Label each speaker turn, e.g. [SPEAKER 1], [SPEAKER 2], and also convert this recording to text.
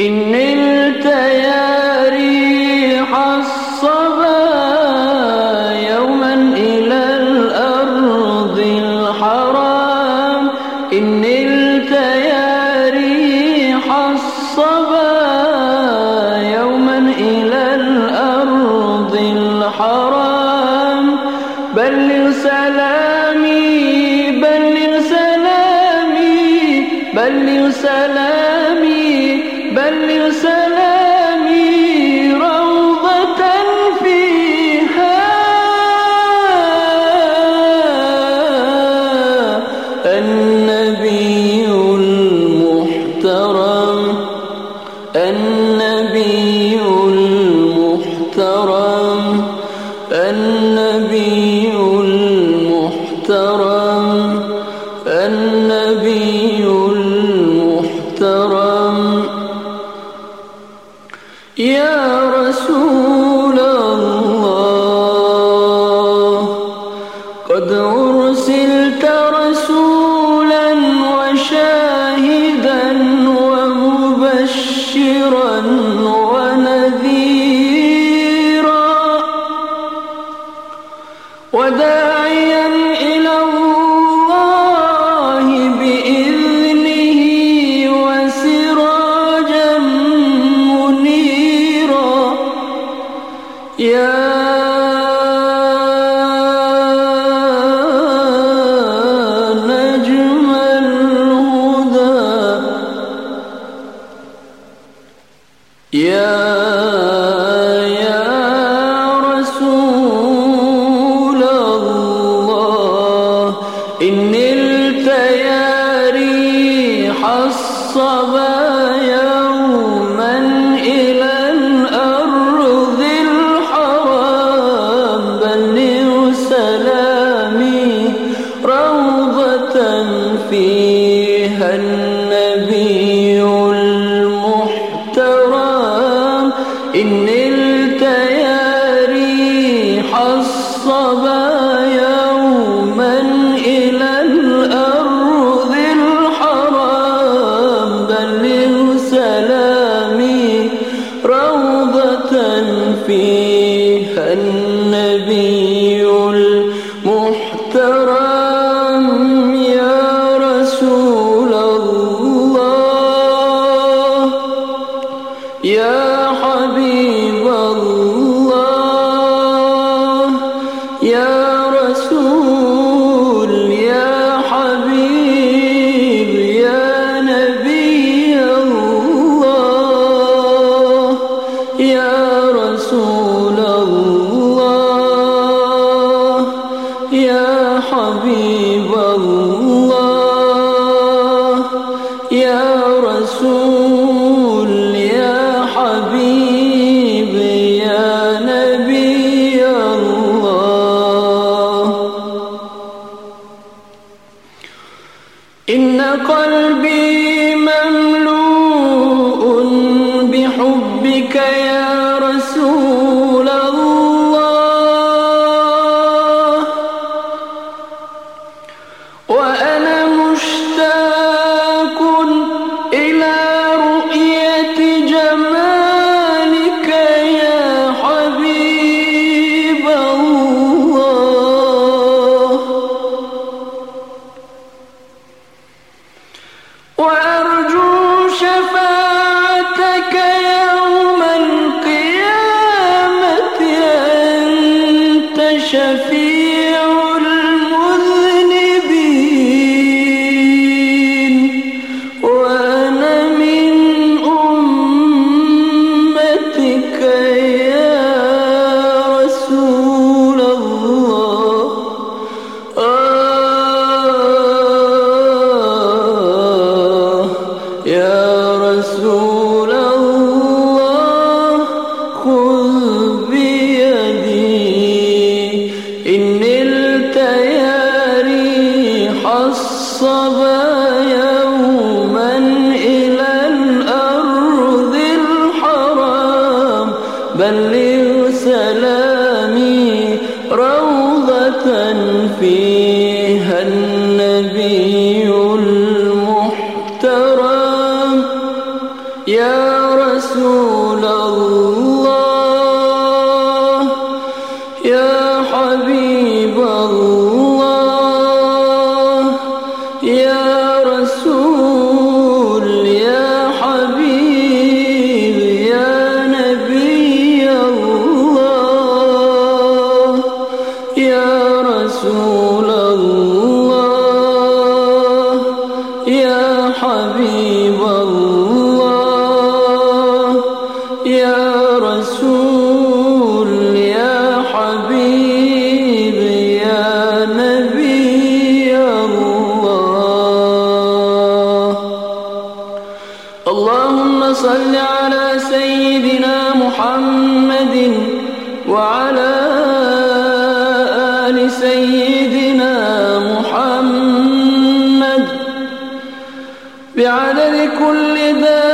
[SPEAKER 1] إن نلت يا ريح الصبا يوما إلى الأرض الحرام. إن نلت يا ريح الصبا يوما إلى الأرض الحرام. بلغ سلامي بلغ سلامي بلغ سلامي. بلغ يا رسول الله قد أرسلت رسولا وشاهدا ومبشرا ونذيرا وداعيا يا نجم الهدى. يا يا رسول الله إن نلت يا فيها النبي المحترم. إن نلت يا ريح الصبا يوما إلى الأرض الحرام. بلغ سلامي روضة فيها النبي يا حبيب الله يا رسول يا حبيب يا نبي الله يا رسول الله يا حبيب الله. بحبك يا رسول شفيع النبي المحترم يا رسول الله يا صل على سيدنا محمد وعلى آل سيدنا محمد بعدد كل دار